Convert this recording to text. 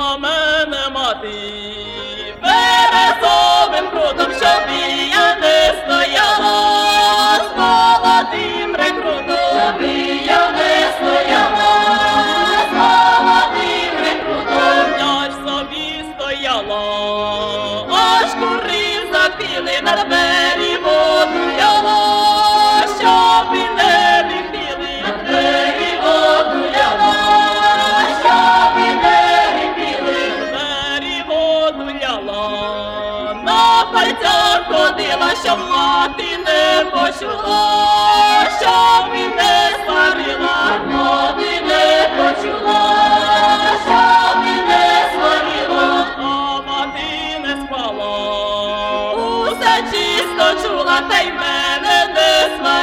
тіла мене мати, Березовим прудом, що і не стояла, з молодим рекрутом, щоб і не стояла, з молодим рекрутом, я собі стояла. ходила, щоб мати не почула, щоб і не сварила, мати не почула, щоб і не сварила, а мати не спала. Усе чисто чула, та й мене не сварила.